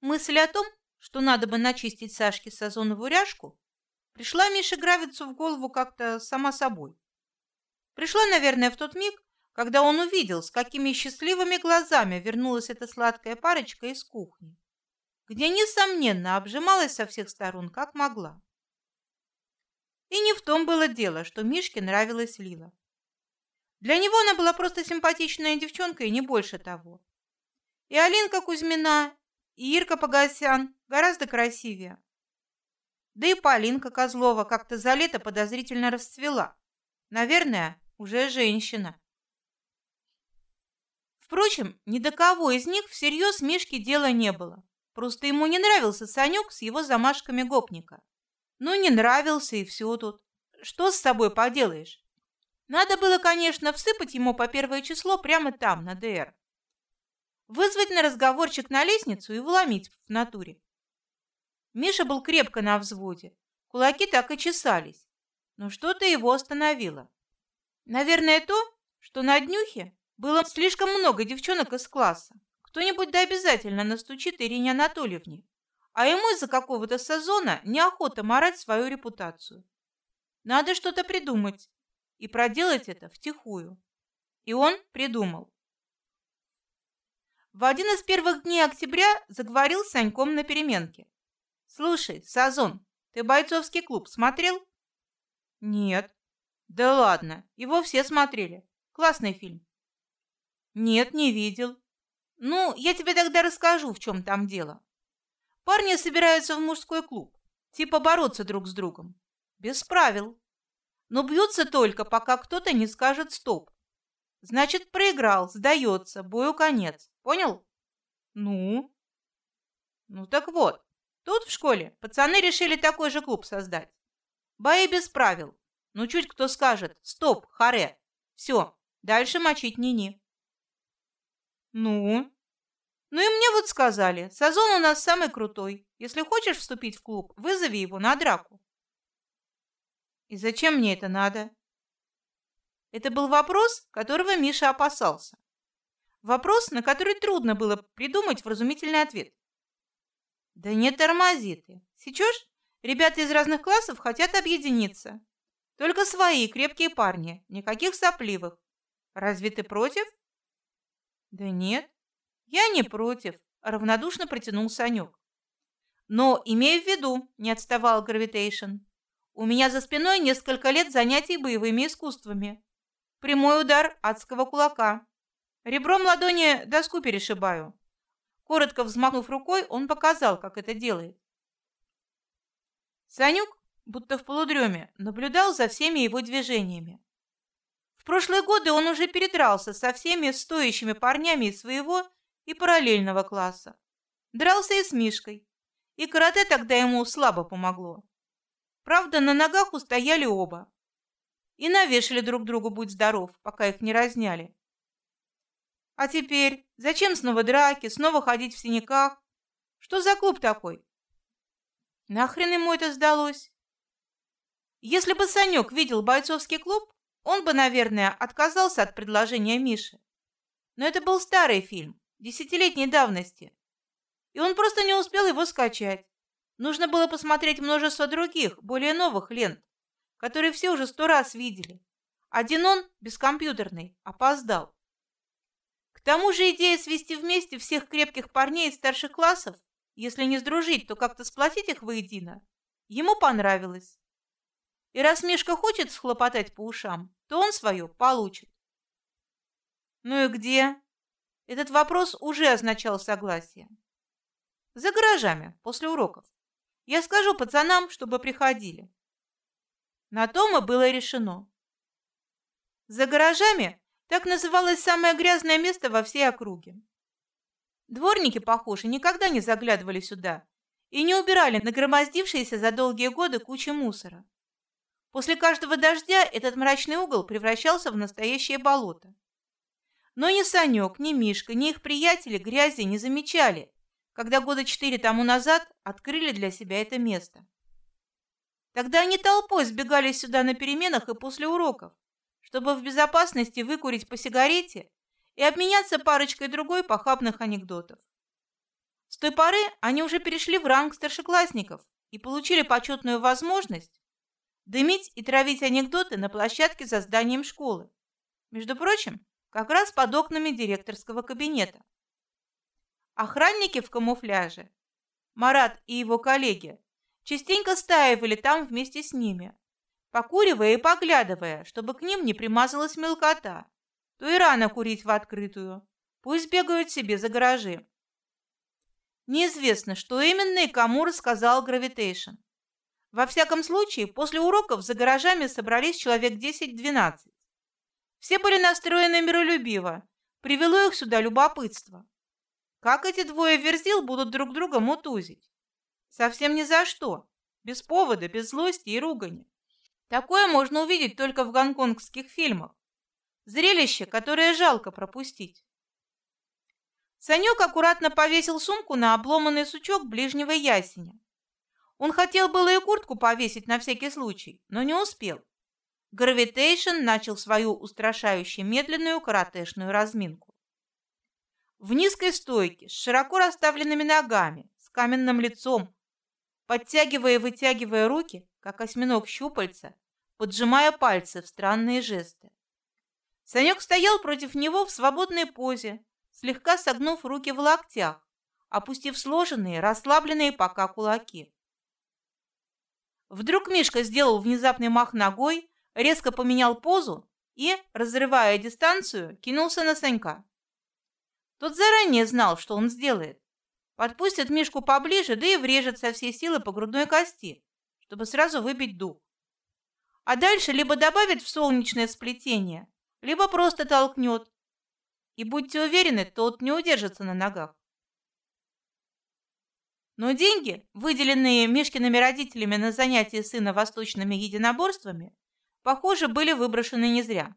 Мысль о том, что надо бы начистить Сашке сазоновую ряжку, пришла Мише Гравицу в голову как-то сама собой. Пришла, наверное, в тот миг, когда он увидел, с какими счастливыми глазами вернулась эта сладкая парочка из кухни, где несомненно обжималась со всех сторон, как могла. И не в том было дело, что Мишке нравилась Лила. Для него она была просто симпатичная девчонка и не больше того. И Алинка Кузьмина, и Ирка Погосян гораздо красивее. Да и Полинка Козлова как-то за лето подозрительно расцвела. Наверное, уже женщина. Впрочем, ни до кого из них всерьез Мишке дела не было. Просто ему не нравился Санек с его замашками гопника. Ну, не нравился и все тут. Что с собой поделаешь? Надо было, конечно, всыпать ему по первое число прямо там, на ДР. Вызвать на разговорчик на лестницу и вломить в натуре. Миша был крепко на взводе. Кулаки так и чесались. Но что-то его остановило. Наверное, то, что на днюхе было слишком много девчонок из класса. Кто-нибудь да обязательно настучит Ирине Анатольевне. А ему из-за какого-то сезона неохота марать свою репутацию. Надо что-то придумать, и проделать это втихую. И он придумал. В один из первых дней октября заговорил с Саньком на переменке. Слушай, Сазон, ты бойцовский клуб смотрел? Нет. Да ладно, его все смотрели. Классный фильм. Нет, не видел. Ну, я тебе тогда расскажу, в чем там дело. Парни собираются в мужской клуб, типа бороться друг с другом, без правил но бьются только, пока кто-то не скажет стоп. Значит, проиграл, сдается, бою конец. Понял? Ну? Ну так вот, тут в школе пацаны решили такой же клуб создать. Бои без правил. Ну чуть кто скажет стоп, харе. Все, дальше мочить ни-ни. Ну? Ну и мне вот сказали, Сазон у нас самый крутой. Если хочешь вступить в клуб, вызови его на драку. И зачем мне это надо? Это был вопрос, которого Миша опасался. Вопрос, на который трудно было придумать вразумительный ответ. Да не тормози ты. Сейчас ребята из разных классов хотят объединиться. Только свои крепкие парни, никаких сопливых. Разве ты против? Да нет, я не против, равнодушно протянул Санек. Но имею в виду, не отставал Гравитейшн. У меня за спиной несколько лет занятий боевыми искусствами. Прямой удар адского кулака. Ребром ладони доску перешибаю. Коротко взмахнув рукой, он показал, как это делает. Санюк, будто в полудреме, наблюдал за всеми его движениями. В прошлые годы он уже передрался со всеми стоящими парнями из своего и параллельного класса. Дрался и с Мишкой. И карате тогда ему слабо помогло. Правда, на ногах устояли оба и навешали друг другу будь здоров, пока их не разняли. А теперь зачем снова драки, снова ходить в синяках? Что за клуб такой? Нахрен ему это сдалось? Если бы Санек видел бойцовский клуб, он бы, наверное, отказался от предложения Миши. Но это был старый фильм, десятилетней давности, и он просто не успел его скачать. Нужно было посмотреть множество других, более новых лент, которые все уже сто раз видели. Один он, бескомпьютерный, опоздал. К тому же идея свести вместе всех крепких парней из старших классов, если не сдружить, то как-то сплотить их воедино, ему понравилась. И раз Мишка хочет схлопотать по ушам, то он свое получит. Ну и где? Этот вопрос уже означал согласие. За гаражами после уроков. Я скажу пацанам, чтобы приходили. На том и было решено. За гаражами так называлось самое грязное место во всей округе. Дворники, похоже, никогда не заглядывали сюда и не убирали нагромоздившиеся за долгие годы кучи мусора. После каждого дождя этот мрачный угол превращался в настоящее болото. Но ни Санек, ни Мишка, ни их приятели грязи не замечали когда года четыре тому назад открыли для себя это место. Тогда они толпой сбегали сюда на переменах и после уроков, чтобы в безопасности выкурить по сигарете и обменяться парочкой другой похабных анекдотов. С той поры они уже перешли в ранг старшеклассников и получили почетную возможность дымить и травить анекдоты на площадке за зданием школы. Между прочим, как раз под окнами директорского кабинета. Охранники в камуфляже, Марат и его коллеги, частенько стаивали там вместе с ними, покуривая и поглядывая, чтобы к ним не примазалась мелкота. То и рано курить в открытую, пусть бегают себе за гаражи. Неизвестно, что именно и кому рассказал Гравитейшн. Во всяком случае, после уроков за гаражами собрались человек 10-12. Все были настроены миролюбиво, привело их сюда любопытство. Как эти двое верзил будут друг друга мутузить? Совсем ни за что, без повода, без злости и ругани. Такое можно увидеть только в гонконгских фильмах. Зрелище, которое жалко пропустить. Санек аккуратно повесил сумку на обломанный сучок ближнего ясеня. Он хотел было и куртку повесить на всякий случай, но не успел. Гравитейшн начал свою устрашающе медленную каратешную разминку. В низкой стойке, с широко расставленными ногами, с каменным лицом, подтягивая и вытягивая руки, как осьминог щупальца, поджимая пальцы в странные жесты. Санек стоял против него в свободной позе, слегка согнув руки в локтях, опустив сложенные, расслабленные пока кулаки. Вдруг Мишка сделал внезапный мах ногой, резко поменял позу и, разрывая дистанцию, кинулся на Санька. Тот заранее знал, что он сделает. Подпустит Мишку поближе, да и врежет со всей силы по грудной кости, чтобы сразу выбить дух. А дальше либо добавит в солнечное сплетение, либо просто толкнет. И будьте уверены, тот не удержится на ногах. Но деньги, выделенные Мишкиными родителями на занятия сына восточными единоборствами, похоже, были выброшены не зря.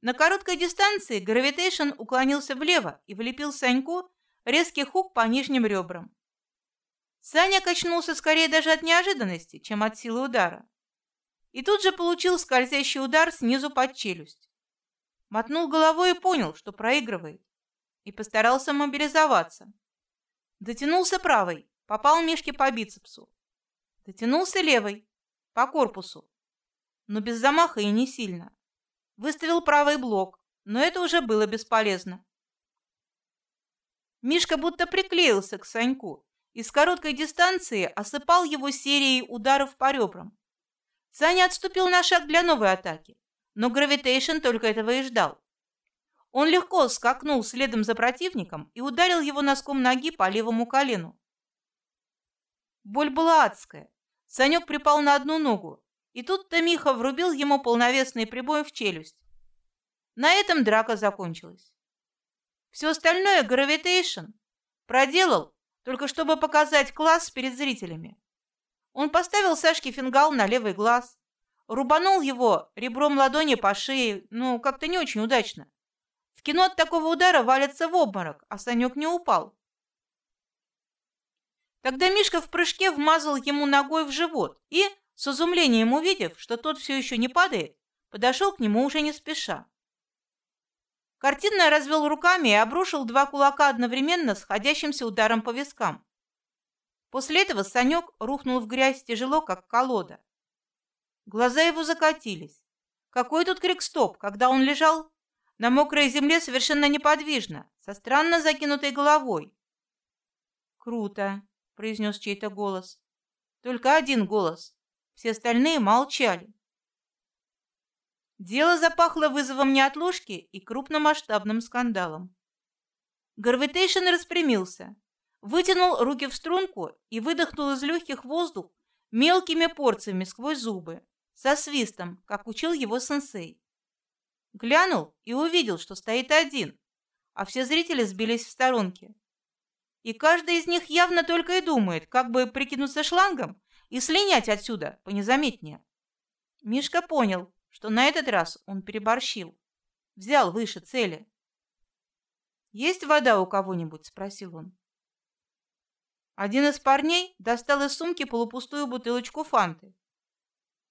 На короткой дистанции гравитейшн уклонился влево и влепил Саньку резкий хук по нижним ребрам. Саня качнулся скорее даже от неожиданности, чем от силы удара. И тут же получил скользящий удар снизу под челюсть. Мотнул головой и понял, что проигрывает, и постарался мобилизоваться. Дотянулся правой, попал Мишке по бицепсу. Дотянулся левой, по корпусу, но без замаха и не сильно. Выставил правый блок, но это уже было бесполезно. Мишка будто приклеился к Саньку и с короткой дистанции осыпал его серией ударов по ребрам. Саня отступил на шаг для новой атаки, но Гравитейшн только этого и ждал. Он легко скакнул следом за противником и ударил его носком ноги по левому колену. Боль была адская. Санек припал на одну ногу, и тут Томиха врубил ему полновесный прибой в челюсть. На этом драка закончилась. Все остальное Гравитейшн проделал только чтобы показать класс перед зрителями. Он поставил Сашке фингал на левый глаз, рубанул его ребром ладони по шее, ну как-то не очень удачно. В кино от такого удара валится в обморок, а Санек не упал. Тогда Мишка в прыжке вмазал ему ногой в живот и, с изумлением увидев, что тот все еще не падает, подошел к нему уже не спеша. Картинно развел руками и обрушил два кулака одновременно с ходящимся ударом по вискам. После этого Санек рухнул в грязь тяжело, как колода. Глаза его закатились. Какой тут крик-стоп, когда он лежал на мокрой земле совершенно неподвижно, со странно закинутой головой. Круто, произнес чей-то голос. Только один голос. Все остальные молчали. Дело запахло вызовом неотложки и крупномасштабным скандалом. Гарвитейшн распрямился, вытянул руки в струнку и выдохнул из легких воздух мелкими порциями сквозь зубы, со свистом, как учил его сенсей. Глянул и увидел, что стоит один, а все зрители сбились в сторонки. И каждый из них явно только и думает, как бы прикинуться шлангом и слинять отсюда понезаметнее. Мишка понял, что на этот раз он переборщил, взял выше цели. Есть вода у кого-нибудь? – спросил он. Один из парней достал из сумки полупустую бутылочку фанты.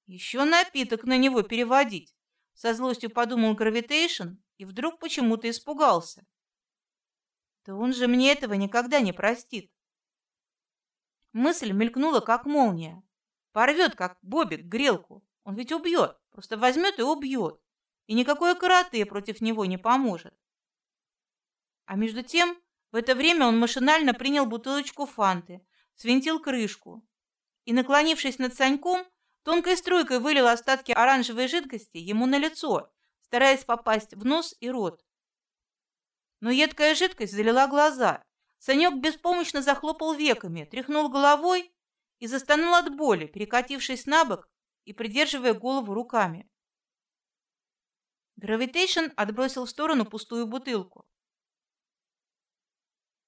Еще напиток на него переводить. Со злостью подумал Гравитейшн и вдруг почему-то испугался. то он же мне этого никогда не простит. Мысль мелькнула как молния. Порвет, как бобик, грелку. Он ведь убьет, просто возьмет и убьет. И никакое карате против него не поможет. А между тем, в это время он машинально принял бутылочку фанты, свинтил крышку и, наклонившись над Саньком, тонкой струйкой вылил остатки оранжевой жидкости ему на лицо, стараясь попасть в нос и рот. Но едкая жидкость залила глаза. Санек беспомощно захлопал веками, тряхнул головой и застонал от боли, перекатившись на бок и придерживая голову руками. Гравитейшн отбросил в сторону пустую бутылку.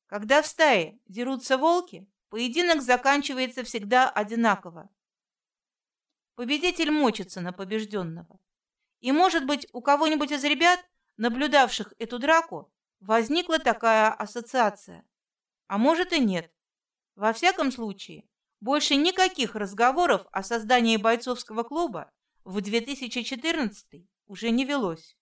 Когда в стае дерутся волки, поединок заканчивается всегда одинаково. Победитель мочится на побежденного. И, может быть, у кого-нибудь из ребят, наблюдавших эту драку, возникла такая ассоциация. А может и нет. Во всяком случае, больше никаких разговоров о создании бойцовского клуба в 2014 уже не велось.